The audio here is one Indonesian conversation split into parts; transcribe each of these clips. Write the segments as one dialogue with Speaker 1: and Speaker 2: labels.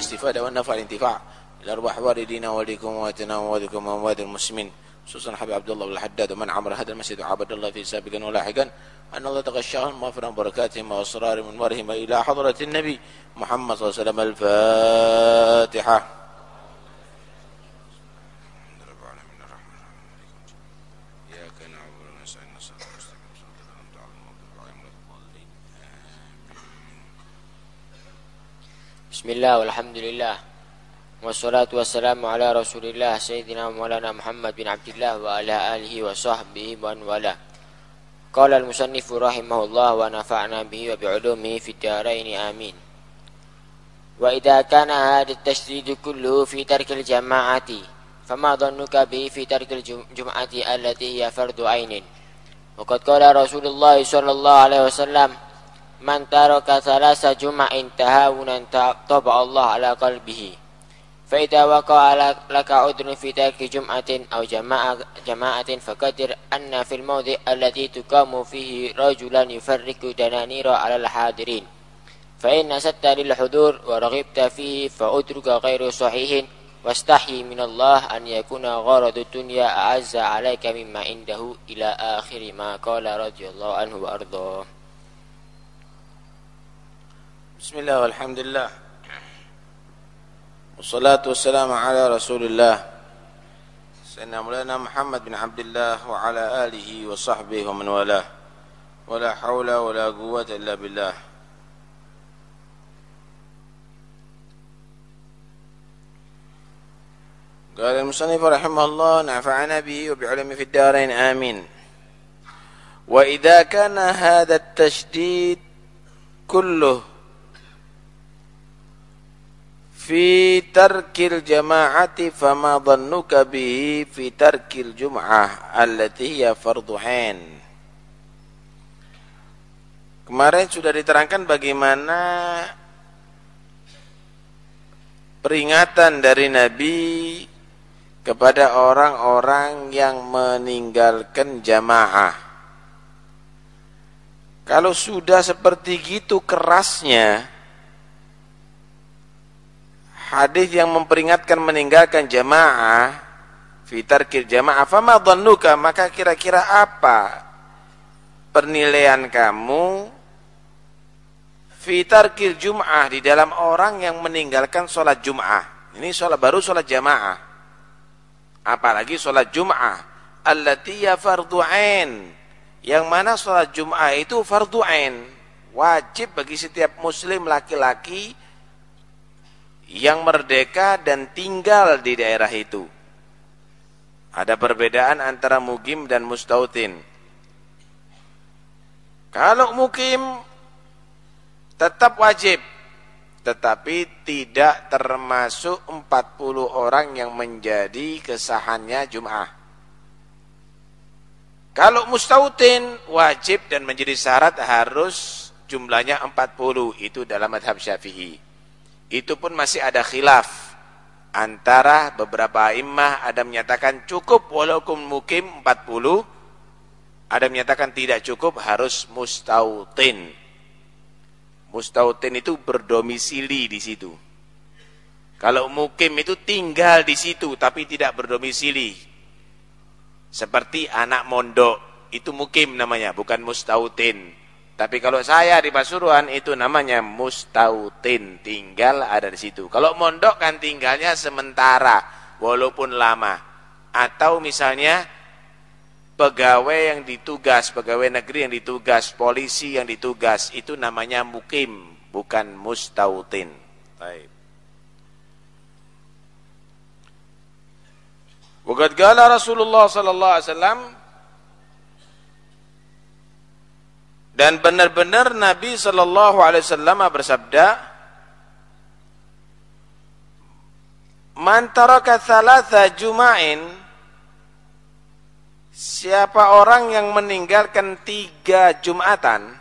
Speaker 1: والاستفادة والنفع والانتفاع الأرواح والدينا ووالديكم ووالدنا ووالدكم ووالد المسلمين. خصوصا حبيب عبد الله بن الحداد ومن عمر هذا المسجد وعبد الله فيه سابقا ولاحقا. أن الله تغشاهم مغفرا بركاتهم وأسرار منورهم إلى حضرة النبي محمد صلى الله عليه وسلم. الفاتحة.
Speaker 2: بسم الله والحمد لله والصلاة والسلام على رسول الله سيدنا مولانا محمد بن عبد الله وعلى آله وصحبه ومن والاه قال المصنف رحمه الله ونفعنا به وبعلومه في الدارين آمين وإذا كان هذا التشديد كله في ترك الجماعة فما ظنك به في ترك الجمعة التي هي فرض عين وقد قال رسول الله صلى الله عليه وسلم من ترك ثلاث جمع تهاونا طبع الله على قلبه فإذا وقع لك عذر في ترك جمعة أو جماعة, جماعة فقدر أن في الموضع الذي تقام فيه رجلا يفرق دنانير على الحاضرين فإن ست للحضور ورغبت فيه فأترك غير صحيح واستحي من الله أن يكون غرض الدنيا أعز عليك مما عنده إلى آخر ما قال رضي الله عنه وأرضاه
Speaker 1: بسم الله والحمد لله. والصلاة والسلام على رسول الله. سيدنا مولانا محمد بن عبد الله وعلى آله وصحبه ومن والاه. ولا حول ولا قوة إلا بالله. قال المصنف رحمه الله نفعنا به وبعلمه في الدارين آمين. وإذا كان هذا التشديد كله fi tarkil jama'ati fama dhannuka bihi fi tarkil jum'ah allati hiya fardhu ain Kemarin sudah diterangkan bagaimana peringatan dari Nabi kepada orang-orang yang meninggalkan jamaah. Kalau sudah seperti gitu kerasnya, hadis yang memperingatkan meninggalkan jamaah fitarkil jamaah fama dhannuka? Maka kira-kira apa penilaian kamu fitarkil jum'ah di dalam orang yang meninggalkan sholat jum'ah? Ini sholat baru sholat jamaah. Apalagi sholat jum'ah. Allati ya fardu ain. Yang mana sholat jum'ah itu fardu ain. Wajib bagi setiap muslim laki-laki yang merdeka dan tinggal di daerah itu. Ada perbedaan antara mukim dan mustautin. Kalau mukim tetap wajib, tetapi tidak termasuk 40 orang yang menjadi kesahannya Jum'ah. Kalau mustautin wajib dan menjadi syarat harus jumlahnya 40, itu dalam madhab syafi'i itu pun masih ada khilaf antara beberapa imah ada menyatakan cukup walaupun mukim 40 ada menyatakan tidak cukup harus mustautin. Mustautin itu berdomisili di situ. Kalau mukim itu tinggal di situ tapi tidak berdomisili. Seperti anak mondok itu mukim namanya bukan mustautin tapi kalau saya di Pasuruan itu namanya mustautin, tinggal ada di situ. Kalau mondok kan tinggalnya sementara, walaupun lama. Atau misalnya pegawai yang ditugas, pegawai negeri yang ditugas, polisi yang ditugas, itu namanya mukim, bukan mustautin. Baik. Waqad Rasulullah sallallahu alaihi wasallam Dan benar-benar Nabi Shallallahu Alaihi Wasallam bersabda, "Mantaraka thalatha juma'in Siapa orang yang meninggalkan tiga Jumatan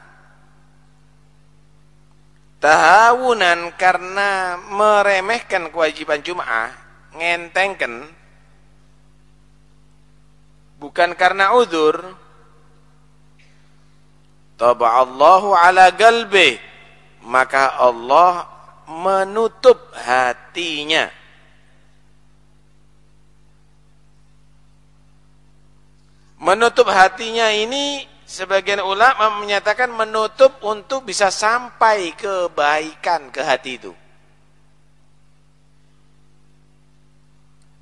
Speaker 1: Tahawunan karena meremehkan kewajiban Jum'ah Ngentengkan Bukan karena udur Taba'allahu ala galbi maka Allah menutup hatinya. Menutup hatinya ini sebagian ulama menyatakan menutup untuk bisa sampai kebaikan ke hati itu.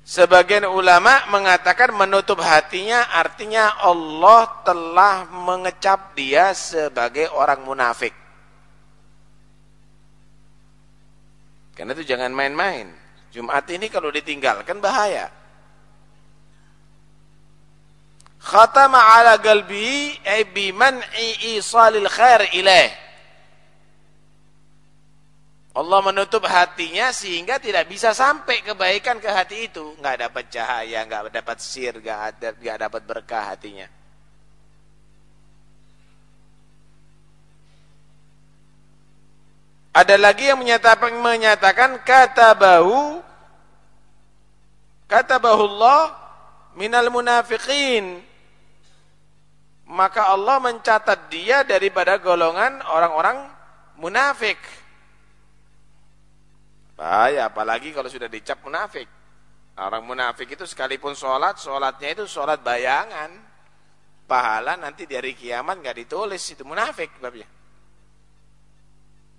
Speaker 1: Sebagian ulama mengatakan menutup hatinya artinya Allah telah mengecap dia sebagai orang munafik. Karena itu jangan main-main. Jumat ini kalau ditinggalkan bahaya. Khatama ala galbi ay bi man'i isalil khair ilaih. Allah menutup hatinya sehingga tidak bisa sampai kebaikan ke hati itu. Nggak dapat cahaya, nggak dapat sir, nggak dapat berkah hatinya. Ada lagi yang menyatakan, menyatakan kata bau kata bahullah minal munafiqin maka Allah mencatat dia daripada golongan orang-orang munafik. Bahaya, apalagi kalau sudah dicap munafik. Orang munafik itu sekalipun sholat, sholatnya itu sholat bayangan. Pahala nanti di hari kiamat nggak ditulis, itu munafik babnya.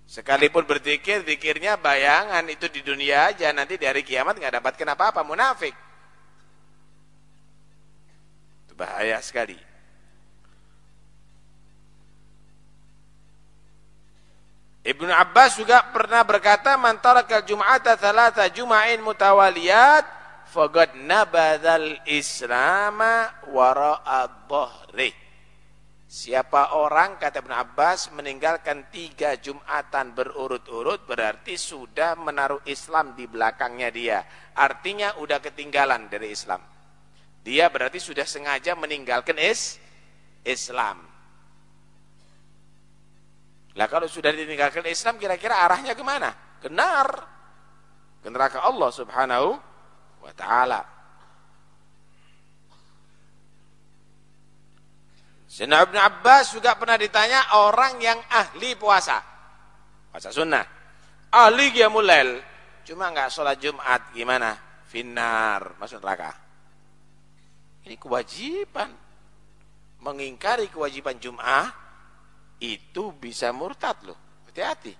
Speaker 1: Sekalipun berzikir, zikirnya bayangan, itu di dunia aja, nanti di hari kiamat nggak dapat kenapa apa munafik. Itu bahaya sekali. Ibnu Abbas juga pernah berkata man taraka jum'ata thalatha jum'ain mutawaliyat faqad nabadzal islama wara'a dhahri. Siapa orang kata Ibnu Abbas meninggalkan tiga Jumatan berurut-urut berarti sudah menaruh Islam di belakangnya dia. Artinya udah ketinggalan dari Islam. Dia berarti sudah sengaja meninggalkan is Islam. Lah kalau sudah ditinggalkan Islam kira-kira arahnya ke mana? Kenar. Ke neraka Allah subhanahu wa ta'ala. Sayyidina Abbas juga pernah ditanya orang yang ahli puasa. Puasa sunnah. Ahli Qiyamulail. Cuma enggak sholat Jumat gimana? Finar. Masuk neraka. Ini kewajiban. Mengingkari kewajiban Jum'ah itu bisa murtad loh. Hati-hati.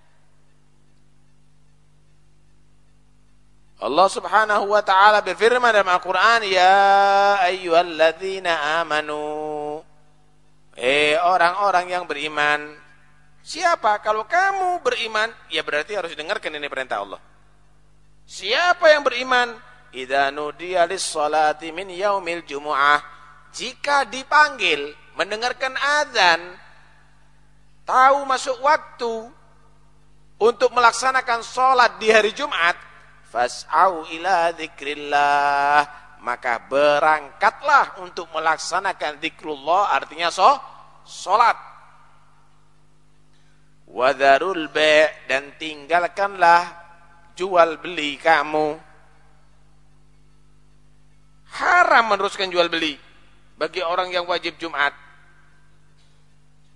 Speaker 1: Allah Subhanahu wa taala berfirman dalam Al-Qur'an, "Ya ayyuhalladzina amanu" Eh orang-orang yang beriman. Siapa? Kalau kamu beriman, ya berarti harus dengarkan ini perintah Allah. Siapa yang beriman? Idza nudiya lis-salati min yaumil jumu'ah. Jika dipanggil mendengarkan azan tahu masuk waktu untuk melaksanakan sholat di hari Jumat, fas'au ila maka berangkatlah untuk melaksanakan zikrullah, artinya so, sholat. Wadarul be dan tinggalkanlah jual beli kamu. Haram meneruskan jual beli bagi orang yang wajib Jumat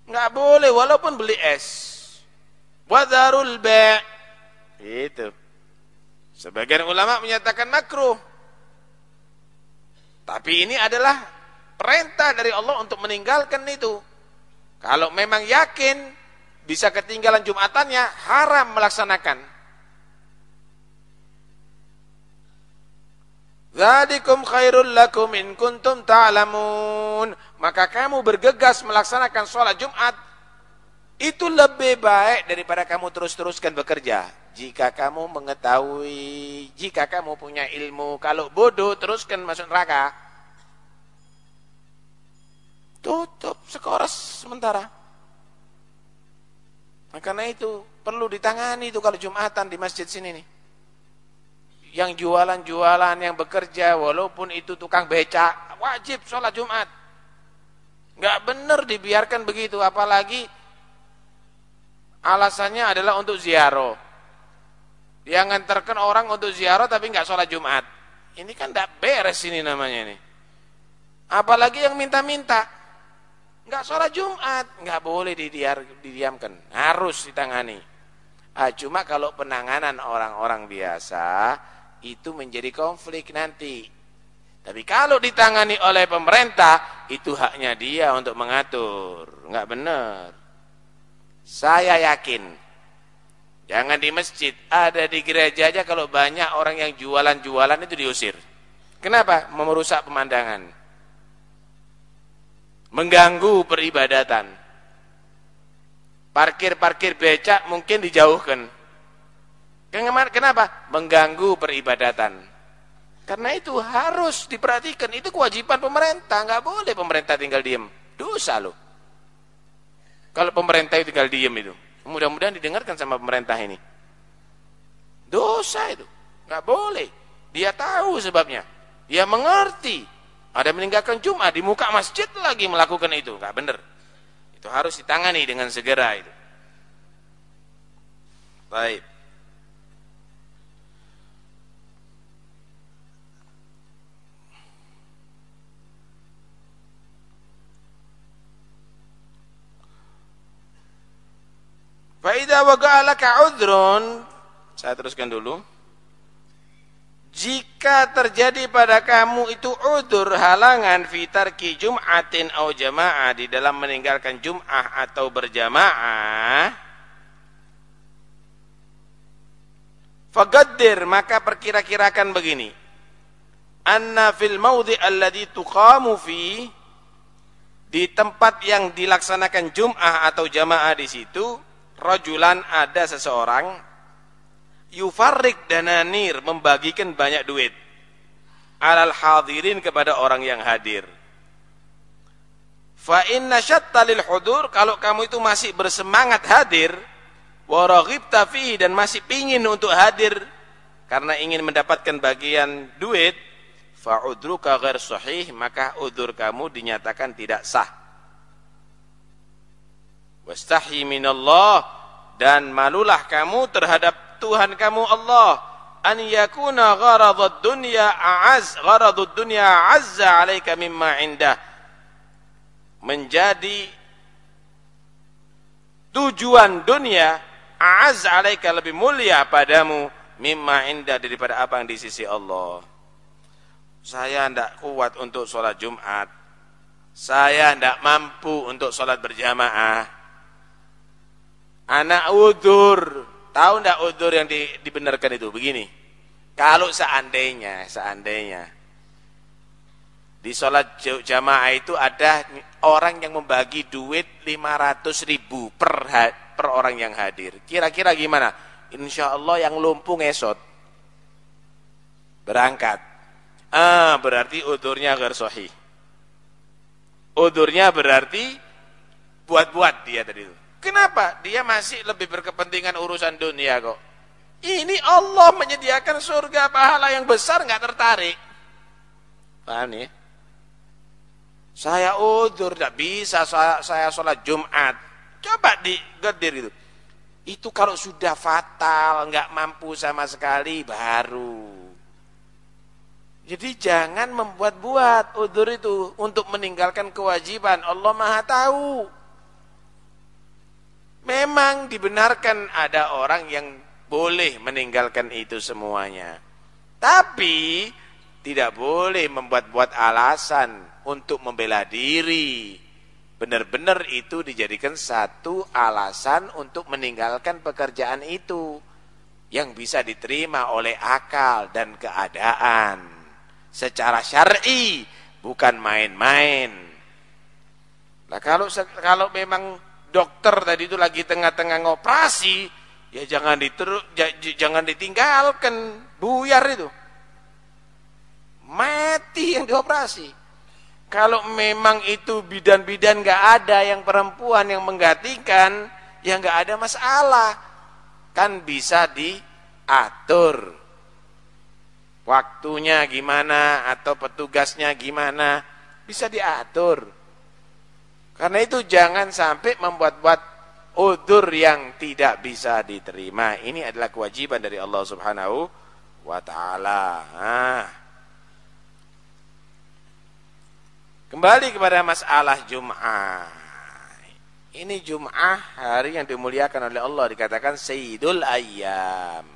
Speaker 1: Enggak boleh walaupun beli es. Wadarul ba' itu. Sebagian ulama menyatakan makruh. Tapi ini adalah perintah dari Allah untuk meninggalkan itu. Kalau memang yakin bisa ketinggalan Jumatannya, haram melaksanakan. Zalikum khairul lakum in kuntum ta'lamun. Maka kamu bergegas melaksanakan sholat Jumat itu lebih baik daripada kamu terus-teruskan bekerja. Jika kamu mengetahui, jika kamu punya ilmu, kalau bodoh teruskan masuk neraka. Tutup sekoras sementara. Nah, karena itu perlu ditangani itu kalau Jumatan di masjid sini nih yang jualan-jualan, yang bekerja, walaupun itu tukang becak, wajib sholat Jumat. Nggak benar dibiarkan begitu, apalagi alasannya adalah untuk ziarah. Yang nganterkan orang untuk ziarah tapi nggak sholat Jumat. Ini kan nggak beres ini namanya ini. Apalagi yang minta-minta, nggak sholat Jumat, nggak boleh didiar, didiamkan, harus ditangani. Ah, cuma kalau penanganan orang-orang biasa itu menjadi konflik nanti. Tapi kalau ditangani oleh pemerintah, itu haknya dia untuk mengatur. Enggak benar. Saya yakin. Jangan di masjid, ada di gereja aja kalau banyak orang yang jualan-jualan itu diusir. Kenapa? Merusak pemandangan. Mengganggu peribadatan. Parkir-parkir becak mungkin dijauhkan. Kenapa? Mengganggu peribadatan. Karena itu harus diperhatikan. Itu kewajiban pemerintah. Nggak boleh pemerintah tinggal diam. Dosa loh. Kalau pemerintah itu tinggal diam itu. Mudah-mudahan didengarkan sama pemerintah ini. Dosa itu. Nggak boleh. Dia tahu sebabnya. Dia mengerti. Ada meninggalkan Jumat di muka masjid lagi melakukan itu. Nggak benar. Itu harus ditangani dengan segera itu. Baik. Faidah waga'alaka udhrun. Saya teruskan dulu. Jika terjadi pada kamu itu udur halangan fitarki jum'atin atau jamaah di dalam meninggalkan jum'ah atau berjamaah fagaddir maka perkira-kirakan begini. Anna fil maudhi alladhi tuqamu fi di tempat yang dilaksanakan jum'ah atau jamaah di situ rajulan ada seseorang yufarrik dananir membagikan banyak duit. Alal hadirin kepada orang yang hadir. Fa inna syattalil hudur kalau kamu itu masih bersemangat hadir wa raghibta dan masih pingin untuk hadir karena ingin mendapatkan bagian duit fa udruka ghair sahih maka udur kamu dinyatakan tidak sah wastahi minallah. Dan malulah kamu terhadap Tuhan kamu Allah. An yakuna gharadud dunya a'az gharadud dunya azza 'alaika mimma indah. Menjadi tujuan dunia a'az 'alaika lebih mulia padamu mimma indah daripada apa yang di sisi Allah. Saya tidak kuat untuk sholat Jumat. Saya tidak mampu untuk sholat berjamaah anak udur Tahu ndak udur yang di, dibenarkan itu? Begini. Kalau seandainya, seandainya di sholat jamaah itu ada orang yang membagi duit 500 ribu per, per orang yang hadir. Kira-kira gimana? Insya Allah yang lumpuh ngesot. Berangkat. Ah, berarti udurnya gersohi. Udurnya berarti buat-buat dia tadi itu. Kenapa? Dia masih lebih berkepentingan urusan dunia kok. Ini Allah menyediakan surga pahala yang besar nggak tertarik. Paham nih? Saya udur, tidak bisa saya, saya sholat Jumat. Coba digedir itu. Itu kalau sudah fatal, nggak mampu sama sekali, baru. Jadi jangan membuat-buat udur itu untuk meninggalkan kewajiban. Allah maha tahu. Memang dibenarkan ada orang yang boleh meninggalkan itu semuanya. Tapi tidak boleh membuat-buat alasan untuk membela diri. Benar-benar itu dijadikan satu alasan untuk meninggalkan pekerjaan itu yang bisa diterima oleh akal dan keadaan secara syar'i, bukan main-main. Nah, kalau kalau memang dokter tadi itu lagi tengah-tengah ngoperasi, ya jangan diteru, jangan ditinggalkan, buyar itu. Mati yang dioperasi. Kalau memang itu bidan-bidan nggak ada yang perempuan yang menggantikan, ya nggak ada masalah. Kan bisa diatur. Waktunya gimana atau petugasnya gimana, bisa diatur. Karena itu jangan sampai membuat-buat udur yang tidak bisa diterima. Ini adalah kewajiban dari Allah Subhanahu wa taala. Nah. Kembali kepada masalah Jum'ah. Ini Jum'ah hari yang dimuliakan oleh Allah dikatakan Sayyidul Ayyam.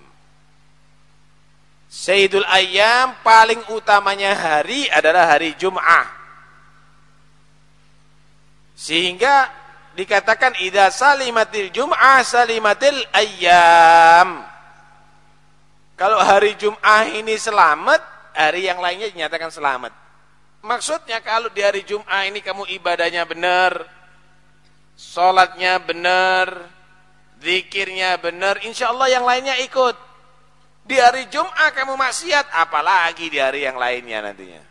Speaker 1: Sayyidul Ayyam paling utamanya hari adalah hari Jum'ah. Sehingga dikatakan idza salimatil Jum'ah salimatil ayyam. Kalau hari Jum'ah ini selamat, hari yang lainnya dinyatakan selamat. Maksudnya kalau di hari Jum'ah ini kamu ibadahnya benar, Sholatnya benar, zikirnya benar, insya Allah yang lainnya ikut. Di hari Jum'ah kamu maksiat, apalagi di hari yang lainnya nantinya.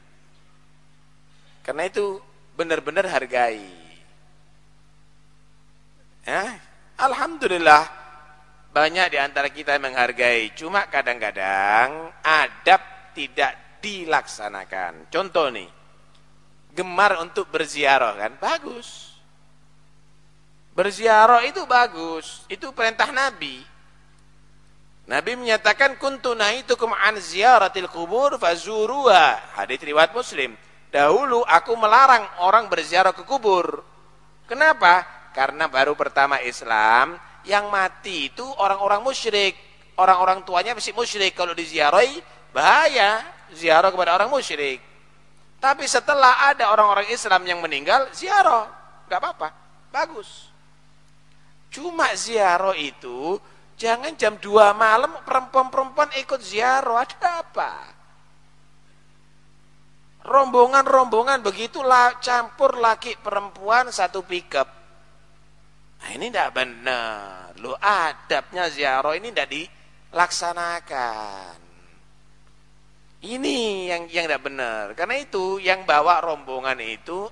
Speaker 1: Karena itu benar-benar hargai. Ya, Alhamdulillah banyak di antara kita yang menghargai. Cuma kadang-kadang adab tidak dilaksanakan. Contoh nih, gemar untuk berziarah kan, bagus. Berziarah itu bagus, itu perintah Nabi. Nabi menyatakan kuntu nahitukum an ziyaratil kubur fazuruha. Hadis riwayat Muslim. Dahulu aku melarang orang berziarah ke kubur. Kenapa? Karena baru pertama Islam yang mati itu orang-orang musyrik. Orang-orang tuanya masih musyrik kalau diziarahi bahaya ziarah kepada orang musyrik. Tapi setelah ada orang-orang Islam yang meninggal, ziarah, enggak apa-apa. Bagus. Cuma ziarah itu jangan jam 2 malam perempuan-perempuan ikut ziarah. Ada apa? Rombongan-rombongan begitulah campur laki perempuan satu pickup. Nah, ini tidak benar. Lo adabnya ziarah ini tidak dilaksanakan. Ini yang yang tidak benar. Karena itu yang bawa rombongan itu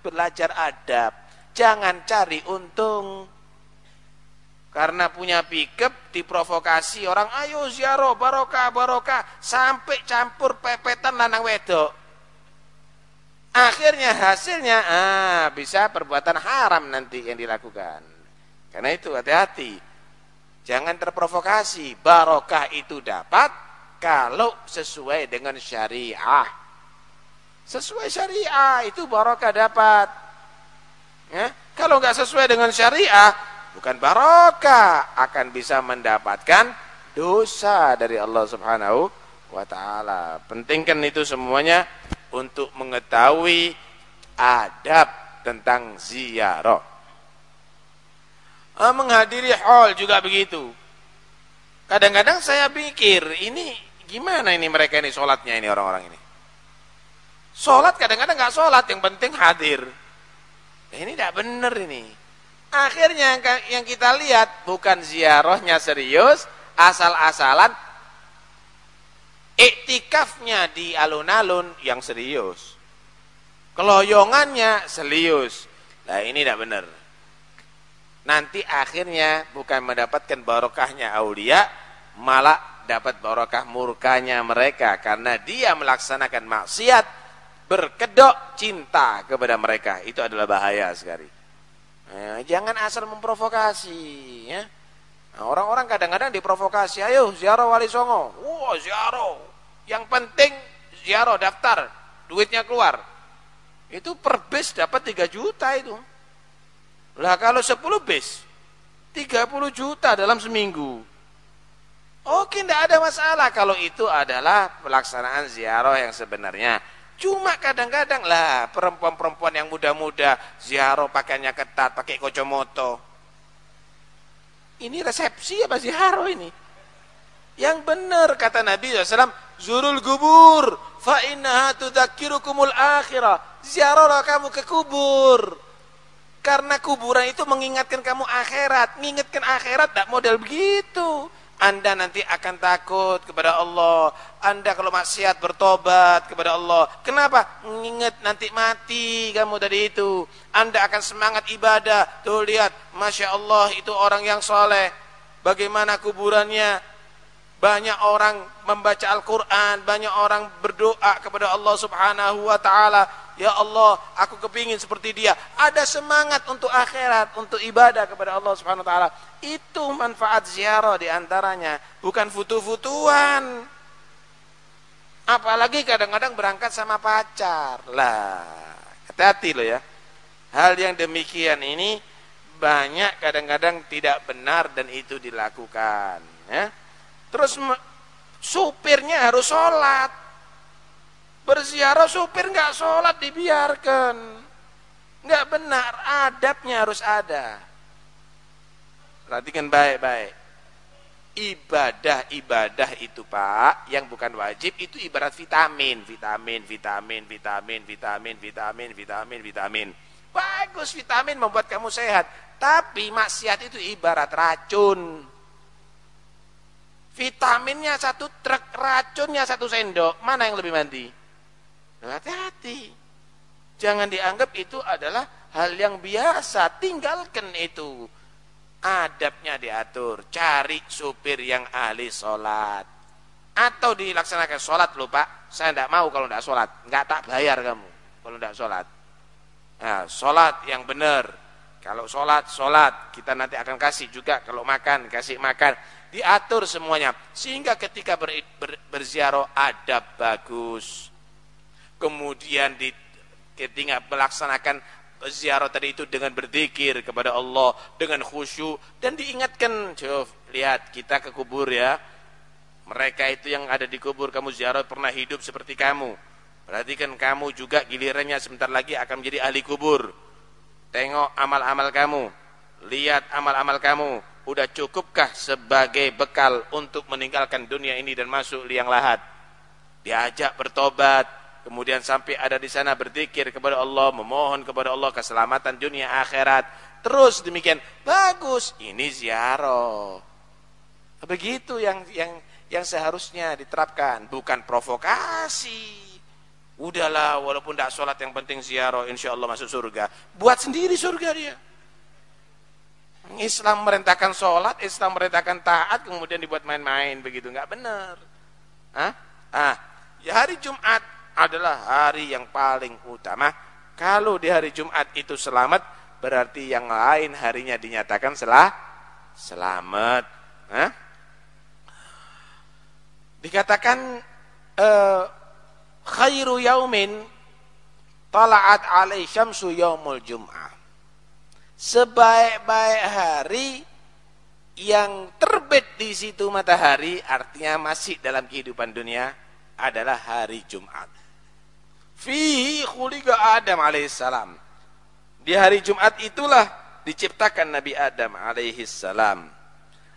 Speaker 1: belajar adab. Jangan cari untung. Karena punya pickup diprovokasi orang ayo ziarah barokah barokah sampai campur pepetan lanang wedok. Akhirnya hasilnya ah bisa perbuatan haram nanti yang dilakukan. Karena itu hati-hati. Jangan terprovokasi. Barokah itu dapat kalau sesuai dengan syariah. Sesuai syariah itu barokah dapat. Ya, kalau nggak sesuai dengan syariah, bukan barokah akan bisa mendapatkan dosa dari Allah Subhanahu wa taala. Pentingkan itu semuanya untuk mengetahui adab tentang ziarah. Ah, menghadiri hall juga begitu. Kadang-kadang saya pikir ini gimana ini mereka ini sholatnya ini orang-orang ini. Sholat kadang-kadang nggak sholat, yang penting hadir. Ini tidak benar ini. Akhirnya yang kita lihat bukan ziarahnya serius, asal-asalan iktikafnya di alun-alun yang serius. Keloyongannya serius. Nah ini tidak benar. Nanti akhirnya bukan mendapatkan barokahnya aulia, malah dapat barokah murkanya mereka karena dia melaksanakan maksiat berkedok cinta kepada mereka. Itu adalah bahaya sekali. Ya, jangan asal memprovokasi ya. Nah, orang-orang kadang-kadang diprovokasi, ayo ziarah wali songo. Wow, ziarah. Yang penting ziarah daftar, duitnya keluar. Itu per bis dapat 3 juta itu. Lah kalau 10 bis 30 juta dalam seminggu. Oke, tidak ada masalah kalau itu adalah pelaksanaan ziarah yang sebenarnya. Cuma kadang-kadang lah perempuan-perempuan yang muda-muda ziarah pakaiannya ketat, pakai kocomoto. Ini resepsi apa ziarah ini? Yang benar kata Nabi SAW, Zurul gubur, fa innaha tudzakirukumul akhirah. Ziarahlah kamu ke kubur. Karena kuburan itu mengingatkan kamu akhirat. Mengingatkan akhirat tak model begitu. Anda nanti akan takut kepada Allah. Anda kalau maksiat bertobat kepada Allah. Kenapa? Mengingat nanti mati kamu tadi itu. Anda akan semangat ibadah. Tuh lihat, Masya Allah itu orang yang soleh. Bagaimana kuburannya? Banyak orang membaca Al-Quran. Banyak orang berdoa kepada Allah subhanahu wa ta'ala. Ya Allah, aku kepingin seperti dia. Ada semangat untuk akhirat, untuk ibadah kepada Allah Subhanahu wa taala. Itu manfaat ziarah di antaranya, bukan futu-futuan. Apalagi kadang-kadang berangkat sama pacar. Lah, hati-hati loh ya. Hal yang demikian ini banyak kadang-kadang tidak benar dan itu dilakukan ya. terus supirnya harus sholat berziarah supir nggak sholat dibiarkan nggak benar adabnya harus ada perhatikan baik-baik ibadah-ibadah itu pak yang bukan wajib itu ibarat vitamin. Vitamin vitamin vitamin vitamin vitamin vitamin vitamin. Bagus vitamin membuat kamu sehat. Tapi maksiat itu ibarat racun. Vitaminnya satu truk racunnya satu sendok. Mana yang lebih mandi? Hati-hati. Jangan dianggap itu adalah hal yang biasa. Tinggalkan itu adabnya diatur. Cari supir yang ahli sholat. Atau dilaksanakan sholat lupa saya tidak mau kalau tidak sholat. Nggak tak bayar kamu kalau tidak sholat. Nah, sholat yang benar. Kalau sholat sholat. Kita nanti akan kasih juga kalau makan kasih makan. Diatur semuanya. Sehingga ketika ber, ber, berziarah adab bagus. Kemudian di ketika melaksanakan ziarah tadi itu dengan berzikir kepada Allah dengan khusyuk dan diingatkan coba lihat kita ke kubur ya. Mereka itu yang ada di kubur kamu ziarah pernah hidup seperti kamu. Berarti kan kamu juga gilirannya sebentar lagi akan menjadi ahli kubur. Tengok amal-amal kamu. Lihat amal-amal kamu. Udah cukupkah sebagai bekal untuk meninggalkan dunia ini dan masuk liang lahat? Diajak bertobat kemudian sampai ada di sana berzikir kepada Allah, memohon kepada Allah keselamatan dunia akhirat. Terus demikian, bagus, ini ziarah. Begitu yang yang yang seharusnya diterapkan, bukan provokasi. Udahlah, walaupun tidak sholat yang penting ziarah, insya Allah masuk surga. Buat sendiri surga dia. Islam merintahkan sholat, Islam merintahkan taat, kemudian dibuat main-main begitu, nggak benar. Hah? Ah, ya hari Jumat adalah hari yang paling utama. Kalau di hari Jumat itu selamat, berarti yang lain harinya dinyatakan selah selamat. Hah? Dikatakan uh, khairu yaumin tala'at alai syamsu yaumul jum'ah. Sebaik-baik hari yang terbit di situ matahari artinya masih dalam kehidupan dunia adalah hari Jumat. Fihi khuliqa Adam alaihissalam. Di hari Jumat itulah diciptakan Nabi Adam alaihissalam.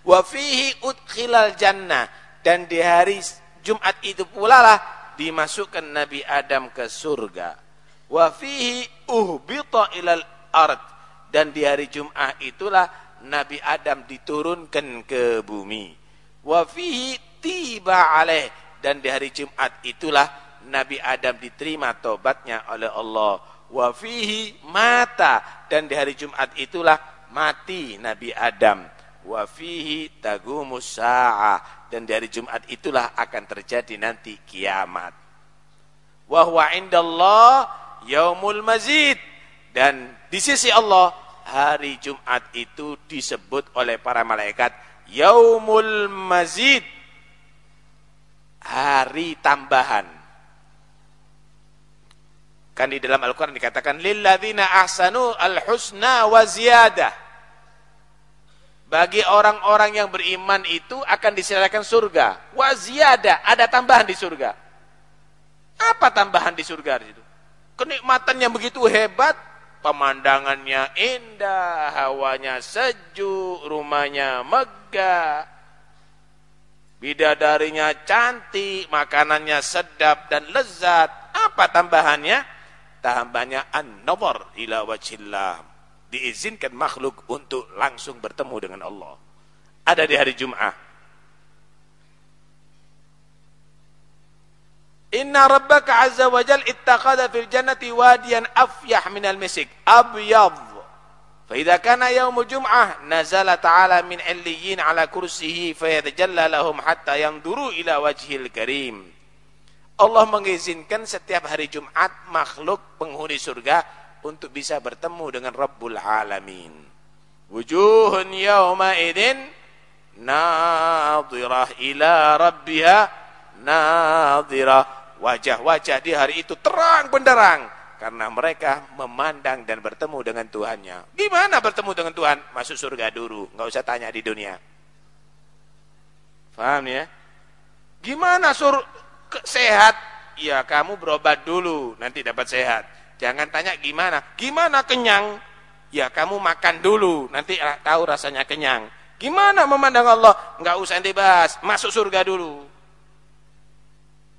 Speaker 1: Wa fihi udkhilal jannah. Dan di hari Jumat itu pula lah dimasukkan Nabi Adam ke surga. Wa fihi uhbita ilal ard. Dan di hari Jumat itulah Nabi Adam diturunkan ke bumi. Wa fihi tiba alaih. Dan di hari Jumat itulah Nabi Adam diterima tobatnya oleh Allah. Wa fihi mata. Dan di hari Jumat itulah mati Nabi Adam. Wa fihi tagumus sa'ah. Dan di hari Jumat itulah akan terjadi nanti kiamat. Wa huwa indallah yaumul mazid. Dan di sisi Allah hari Jumat itu disebut oleh para malaikat yaumul mazid. Hari tambahan Kan di dalam Al-Quran dikatakan lilladzina ahsanu al-husna wa ziyadah. Bagi orang-orang yang beriman itu akan disediakan surga. Wa ziyadah, ada tambahan di surga. Apa tambahan di surga di situ? Kenikmatannya begitu hebat, pemandangannya indah, hawanya sejuk, rumahnya megah. Bidadarinya cantik, makanannya sedap dan lezat. Apa tambahannya? tambahnya an-nazar ila wajhillah diizinkan makhluk untuk langsung bertemu dengan Allah ada di hari Jumat Inna rabbaka azza wa jal ittaqada fil jannati wadiyan afyah minal misik abyad فإذا كان يوم جمعة نزل تعالى من عليين على كرسيه فيتجلى لهم حتى ينظروا إلى وجه الكريم Allah mengizinkan setiap hari Jumat makhluk penghuni surga untuk bisa bertemu dengan Rabbul Alamin. Wujuhun yawma idin nadhirah ila rabbiha nadhirah. Wajah-wajah di hari itu terang benderang Karena mereka memandang dan bertemu dengan Tuhannya. Gimana bertemu dengan Tuhan? Masuk surga dulu, nggak usah tanya di dunia. Paham ya? Gimana sur sehat? Ya kamu berobat dulu, nanti dapat sehat. Jangan tanya gimana. Gimana kenyang? Ya kamu makan dulu, nanti tahu rasanya kenyang. Gimana memandang Allah? Nggak usah dibahas, masuk surga dulu.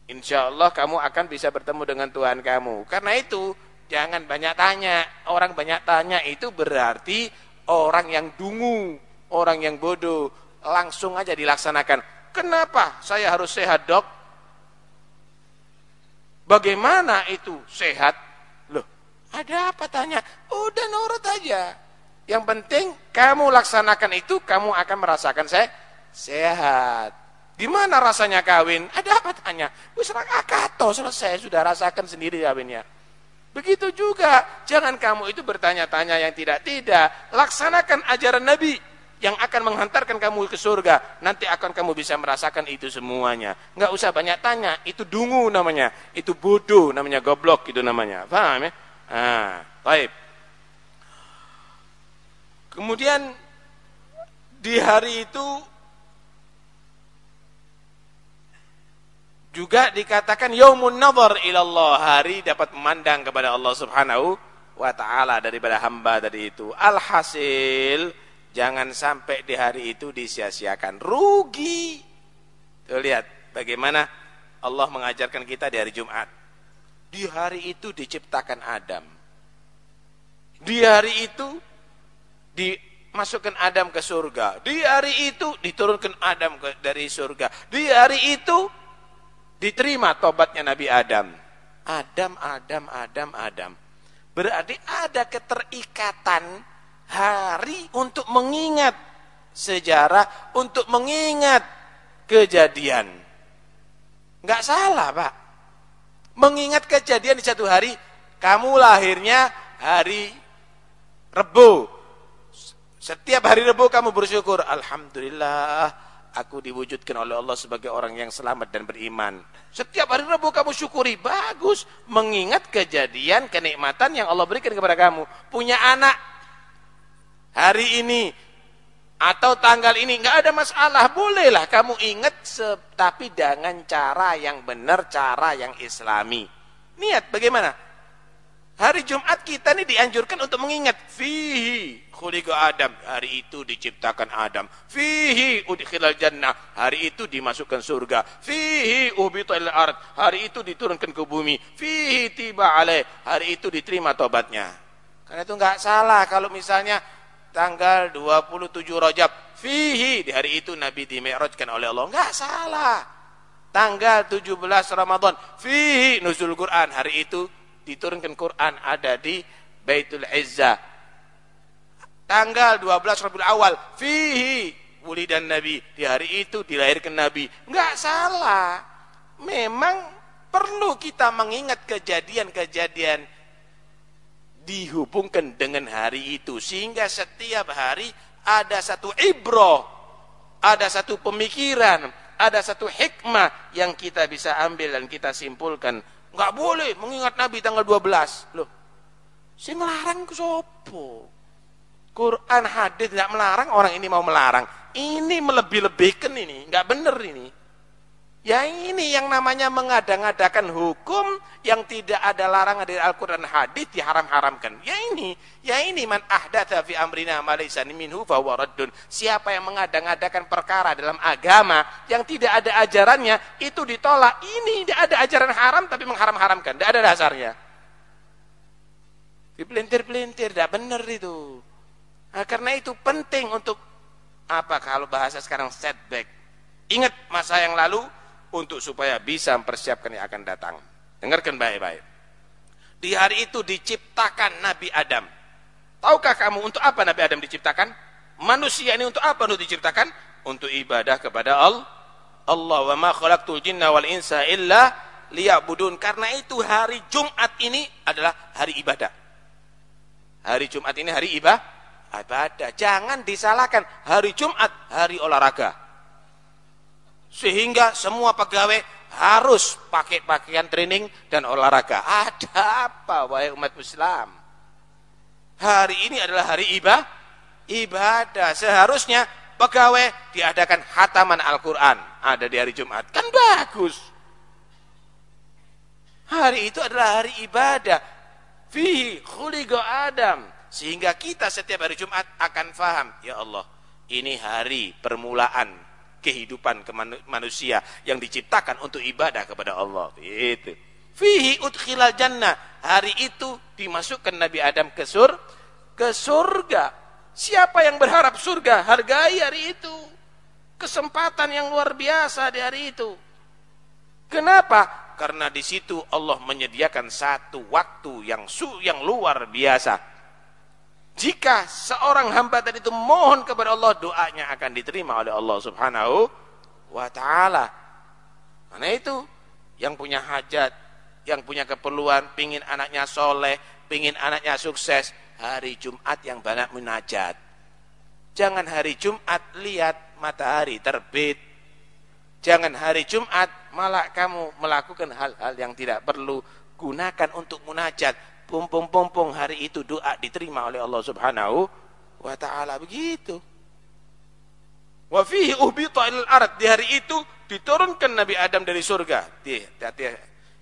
Speaker 1: Insya Allah kamu akan bisa bertemu dengan Tuhan kamu. Karena itu, jangan banyak tanya. Orang banyak tanya itu berarti orang yang dungu, orang yang bodoh. Langsung aja dilaksanakan. Kenapa saya harus sehat dok? Bagaimana itu sehat? Loh, ada apa tanya? Udah nurut aja. Yang penting kamu laksanakan itu, kamu akan merasakan saya sehat. Gimana rasanya kawin? Ada apa tanya? Wis akato selesai sudah rasakan sendiri kawinnya. Begitu juga, jangan kamu itu bertanya-tanya yang tidak-tidak. Laksanakan ajaran Nabi yang akan menghantarkan kamu ke surga. Nanti akan kamu bisa merasakan itu semuanya. Enggak usah banyak tanya, itu dungu namanya. Itu bodoh namanya, goblok itu namanya. Paham ya? Ah, baik. Kemudian di hari itu juga dikatakan yaumun nazar ilallah, hari dapat memandang kepada Allah Subhanahu wa taala daripada hamba tadi itu. Alhasil jangan sampai di hari itu disia-siakan, rugi. Tuh lihat bagaimana Allah mengajarkan kita di hari Jumat. Di hari itu diciptakan Adam. Di hari itu dimasukkan Adam ke surga. Di hari itu diturunkan Adam ke, dari surga. Di hari itu diterima tobatnya Nabi Adam. Adam, Adam, Adam, Adam. Berarti ada keterikatan hari untuk mengingat sejarah, untuk mengingat kejadian. Enggak salah, Pak. Mengingat kejadian di satu hari, kamu lahirnya hari Rebo, setiap hari Rabu kamu bersyukur, Alhamdulillah, aku diwujudkan oleh Allah sebagai orang yang selamat dan beriman. Setiap hari Rabu kamu syukuri, bagus. Mengingat kejadian, kenikmatan yang Allah berikan kepada kamu. Punya anak hari ini, atau tanggal ini, nggak ada masalah. Bolehlah kamu ingat, tapi dengan cara yang benar, cara yang islami. Niat bagaimana? Hari Jumat kita ini dianjurkan untuk mengingat fihi khuliqa Adam. Hari itu diciptakan Adam. Fihi udkhilal jannah. Hari itu dimasukkan surga. Fihi ubital ard. Hari itu diturunkan ke bumi. Fihi tiba alaih. Hari itu diterima tobatnya. Karena itu enggak salah kalau misalnya tanggal 27 Rajab fihi di hari itu Nabi dimi'rajkan oleh Allah enggak salah tanggal 17 Ramadan fihi nuzul Quran hari itu diturunkan Quran ada di Baitul Izzah. Tanggal 12 Rabiul Awal, fihi wulidan Nabi. Di hari itu dilahirkan Nabi. Enggak salah. Memang perlu kita mengingat kejadian-kejadian dihubungkan dengan hari itu sehingga setiap hari ada satu ibroh, ada satu pemikiran, ada satu hikmah yang kita bisa ambil dan kita simpulkan Enggak boleh mengingat Nabi tanggal 12. Loh. Si melarang ke sopo? Quran hadis tidak melarang, orang ini mau melarang. Ini melebih-lebihkan ini, enggak benar ini. Ya ini yang namanya mengadang-adakan hukum yang tidak ada larangan dari Al-Quran hadis diharam-haramkan. Ya ini, ya ini man ahdatha fi amrina ma laysa minhu fahuwa raddun. Siapa yang mengadang-adakan perkara dalam agama yang tidak ada ajarannya itu ditolak. Ini tidak ada ajaran haram tapi mengharam-haramkan. Tidak ada dasarnya. Dipelintir-pelintir, tidak benar itu. Nah, karena itu penting untuk apa kalau bahasa sekarang setback. Ingat masa yang lalu untuk supaya bisa mempersiapkan yang akan datang. Dengarkan baik-baik. Di hari itu diciptakan Nabi Adam. Tahukah kamu untuk apa Nabi Adam diciptakan? Manusia ini untuk apa untuk diciptakan? Untuk ibadah kepada Allah. Allah wa ma khalaqtul jinna wal insa illa liya'budun. Karena itu hari Jumat ini adalah hari ibadah. Hari Jumat ini hari ibadah. Ibadah. Jangan disalahkan. Hari Jumat hari olahraga sehingga semua pegawai harus pakai pakaian training dan olahraga. Ada apa wahai umat Islam? Hari ini adalah hari ibadah. Ibadah seharusnya pegawai diadakan hataman Al-Qur'an ada di hari Jumat. Kan bagus. Hari itu adalah hari ibadah. Fihi khuliqa Adam. Sehingga kita setiap hari Jumat akan faham. Ya Allah, ini hari permulaan kehidupan ke manusia yang diciptakan untuk ibadah kepada Allah. Itu. Fihi udkhilal jannah. Hari itu dimasukkan Nabi Adam ke sur ke surga. Siapa yang berharap surga? Hargai hari itu. Kesempatan yang luar biasa di hari itu. Kenapa? Karena di situ Allah menyediakan satu waktu yang su yang luar biasa. Jika seorang hamba tadi itu mohon kepada Allah, doanya akan diterima oleh Allah Subhanahu wa taala. Karena itu yang punya hajat, yang punya keperluan, pingin anaknya soleh, pingin anaknya sukses, hari Jumat yang banyak munajat. Jangan hari Jumat lihat matahari terbit. Jangan hari Jumat malah kamu melakukan hal-hal yang tidak perlu. Gunakan untuk munajat. Pumpung-pumpung hari itu doa diterima oleh Allah Subhanahu wa taala begitu. Wa fihi uhbita ilal ard di hari itu diturunkan Nabi Adam dari surga.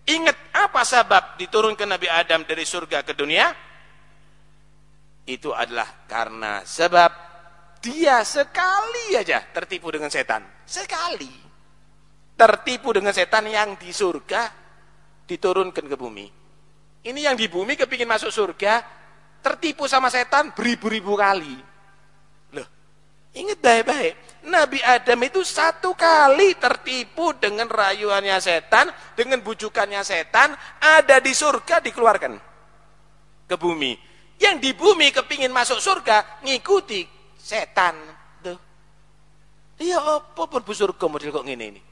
Speaker 1: Ingat apa sebab diturunkan Nabi Adam dari surga ke dunia? Itu adalah karena sebab dia sekali aja tertipu dengan setan. Sekali. Tertipu dengan setan yang di surga diturunkan ke bumi. Ini yang di bumi kepingin masuk surga, tertipu sama setan beribu-ribu kali. Loh, ingat baik-baik. Nabi Adam itu satu kali tertipu dengan rayuannya setan, dengan bujukannya setan, ada di surga dikeluarkan ke bumi. Yang di bumi kepingin masuk surga, ngikuti setan. Tuh. Iya apa perbu surga model kok ngene ini.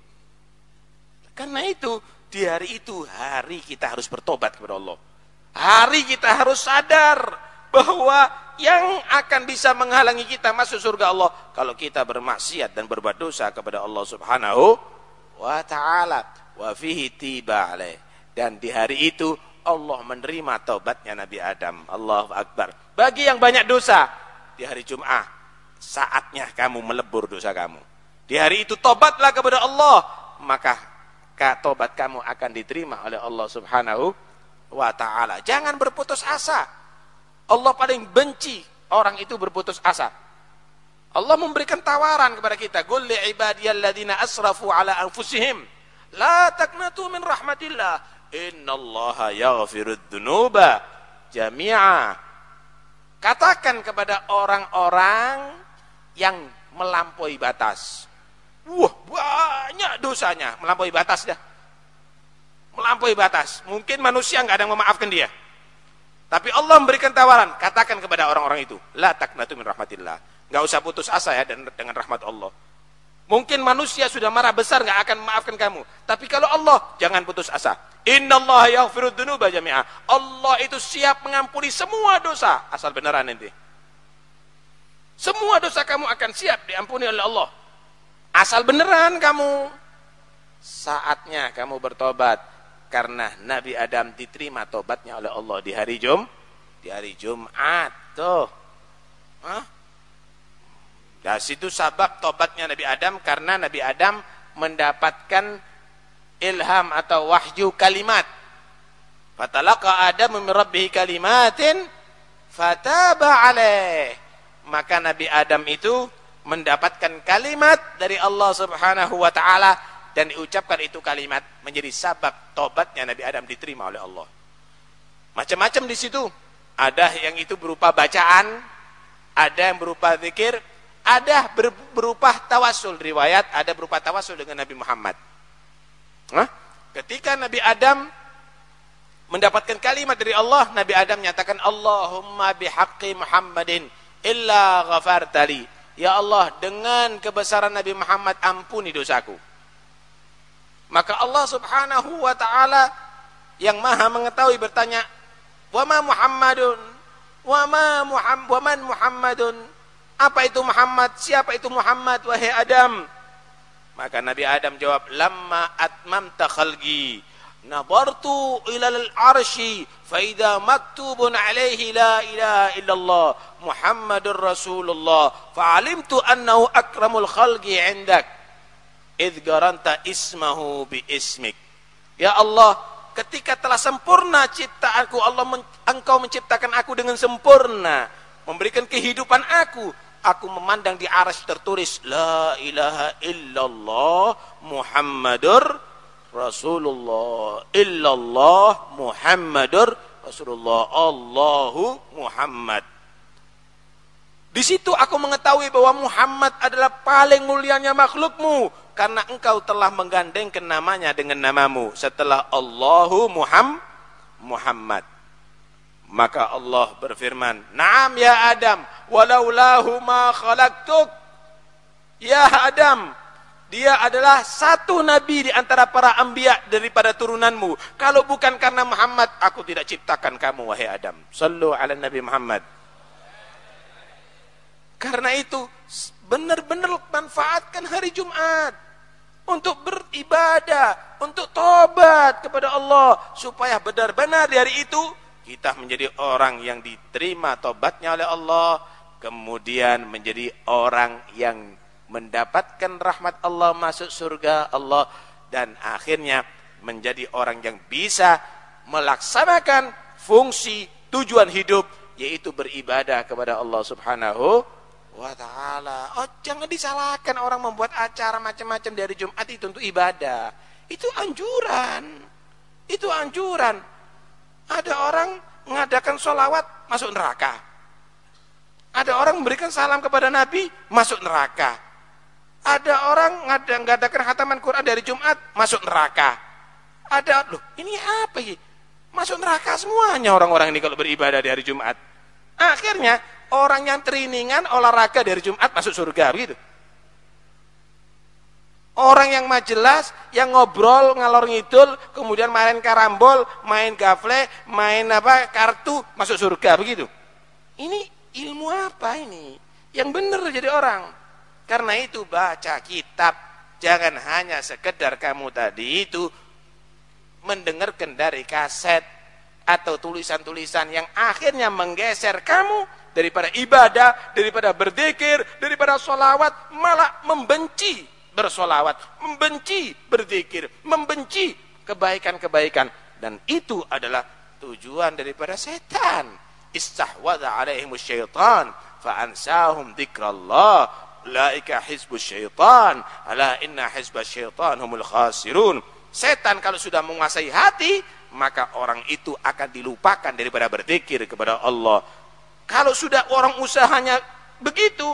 Speaker 1: Karena itu di hari itu hari kita harus bertobat kepada Allah. Hari kita harus sadar bahwa yang akan bisa menghalangi kita masuk surga Allah kalau kita bermaksiat dan berbuat dosa kepada Allah Subhanahu wa taala wa fihi tiba alaih. Dan di hari itu Allah menerima taubatnya Nabi Adam. Allahu akbar. Bagi yang banyak dosa di hari Jumat, saatnya kamu melebur dosa kamu. Di hari itu tobatlah kepada Allah, maka tobat kamu akan diterima oleh Allah Subhanahu wa taala. Jangan berputus asa. Allah paling benci orang itu berputus asa. Allah memberikan tawaran kepada kita, "Qul li ibadiyalladzina asrafu ala anfusihim la taqnatu min rahmatillah. Innallaha yaghfirud dzunuba jami'a." Katakan kepada orang-orang yang melampaui batas. Wah, banyak dosanya, melampaui batas dah. Melampaui batas. Mungkin manusia nggak ada yang memaafkan dia. Tapi Allah memberikan tawaran, katakan kepada orang-orang itu, la taknatu min rahmatillah. Nggak usah putus asa ya dengan rahmat Allah. Mungkin manusia sudah marah besar nggak akan memaafkan kamu. Tapi kalau Allah, jangan putus asa. Innallaha yaghfiru dzunuba jami'a. Allah itu siap mengampuni semua dosa asal beneran nanti. Semua dosa kamu akan siap diampuni oleh Allah. Asal beneran kamu. Saatnya kamu bertobat karena Nabi Adam diterima tobatnya oleh Allah di hari Jum di hari Jumat tuh. Hah? Dari situ sabab tobatnya Nabi Adam karena Nabi Adam mendapatkan ilham atau wahyu kalimat. Fatalaqa Adam min kalimatin fataba alaih. Maka Nabi Adam itu mendapatkan kalimat dari Allah Subhanahu wa taala dan diucapkan itu kalimat menjadi sabab tobatnya Nabi Adam diterima oleh Allah. Macam-macam di situ. Ada yang itu berupa bacaan, ada yang berupa zikir, ada berupa tawasul riwayat, ada berupa tawasul dengan Nabi Muhammad. Hah? Ketika Nabi Adam mendapatkan kalimat dari Allah, Nabi Adam menyatakan Allahumma bihaqqi Muhammadin illa ghafartali Ya Allah, dengan kebesaran Nabi Muhammad ampuni dosaku. Maka Allah Subhanahu wa taala yang Maha mengetahui bertanya, "Wa ma Muhammadun? Wa ma Muhammad? Wa man Muhammadun?" Apa itu Muhammad? Siapa itu Muhammad wahai Adam? Maka Nabi Adam jawab, "Lamma atmamta khalqi, nabartu ila al-arsy, fa idza maktubun alaihi la ilaha illallah Muhammadur Rasulullah, fa alimtu annahu akramul khalqi 'indak." Idh garanta ismahu bi ismik. Ya Allah, ketika telah sempurna ciptaanku, Allah men engkau menciptakan aku dengan sempurna, memberikan kehidupan aku, aku memandang di aras tertulis la ilaha illallah Muhammadur Rasulullah illallah Muhammadur Rasulullah. Allahu Muhammad. Di situ aku mengetahui bahwa Muhammad adalah paling mulianya makhlukmu karena engkau telah menggandengkan namanya dengan namamu setelah Allahu Muhammad Muhammad. Maka Allah berfirman, "Na'am ya Adam, walaulahu ma khalaqtuk." Ya Adam, dia adalah satu nabi di antara para anbiya daripada turunanmu. Kalau bukan karena Muhammad, aku tidak ciptakan kamu wahai Adam. Sallu ala Nabi Muhammad. Karena itu benar-benar manfaatkan hari Jumat untuk beribadah, untuk tobat kepada Allah supaya benar-benar di hari itu kita menjadi orang yang diterima tobatnya oleh Allah kemudian menjadi orang yang mendapatkan rahmat Allah masuk surga Allah dan akhirnya menjadi orang yang bisa melaksanakan fungsi tujuan hidup yaitu beribadah kepada Allah Subhanahu wa taala. Oh, jangan disalahkan orang membuat acara macam-macam dari Jumat itu untuk ibadah. Itu anjuran. Itu anjuran ada orang mengadakan sholawat masuk neraka. Ada orang memberikan salam kepada Nabi masuk neraka. Ada orang mengadakan hataman Quran dari Jumat masuk neraka. Ada loh, ini apa ini? Masuk neraka semuanya orang-orang ini kalau beribadah di hari Jumat. Akhirnya orang yang teriningan olahraga dari Jumat masuk surga begitu. Orang yang majelas, yang ngobrol ngalor ngidul, kemudian main karambol, main gafle, main apa kartu, masuk surga begitu. Ini ilmu apa ini? Yang benar jadi orang. Karena itu baca kitab, jangan hanya sekedar kamu tadi itu mendengarkan dari kaset atau tulisan-tulisan yang akhirnya menggeser kamu daripada ibadah, daripada berzikir, daripada sholawat, malah membenci bersolawat, membenci berzikir, membenci kebaikan-kebaikan. Dan itu adalah tujuan daripada setan. Istahwadha alaihimus syaitan, fa'ansahum dhikrallah, Laika hizbus syaitan, ala inna hizbus syaitan humul khasirun. Setan kalau sudah menguasai hati, maka orang itu akan dilupakan daripada berzikir kepada Allah. Kalau sudah orang usahanya begitu,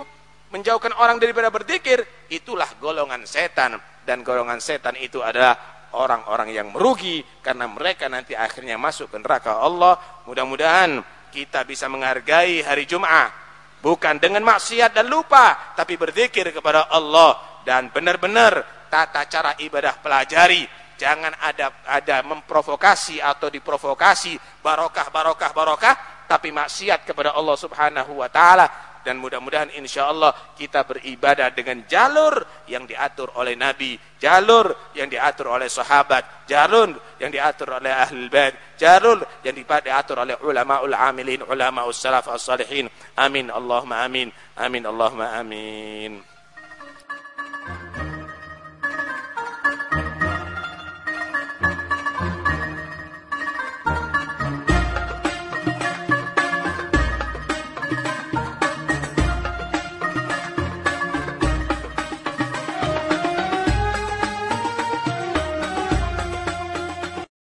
Speaker 1: menjauhkan orang daripada berzikir, itulah golongan setan dan golongan setan itu adalah orang-orang yang merugi karena mereka nanti akhirnya masuk ke neraka Allah. Mudah-mudahan kita bisa menghargai hari Jumat bukan dengan maksiat dan lupa, tapi berzikir kepada Allah dan benar-benar tata cara ibadah pelajari. Jangan ada ada memprovokasi atau diprovokasi barokah barokah barokah tapi maksiat kepada Allah Subhanahu wa taala dan mudah-mudahan insya Allah kita beribadah dengan jalur yang diatur oleh Nabi, jalur yang diatur oleh sahabat, jalur yang diatur oleh ahli bait, jalur yang diatur oleh ulama ul amilin, ulama salaf as-salihin. Amin Allahumma amin. Amin Allahumma amin.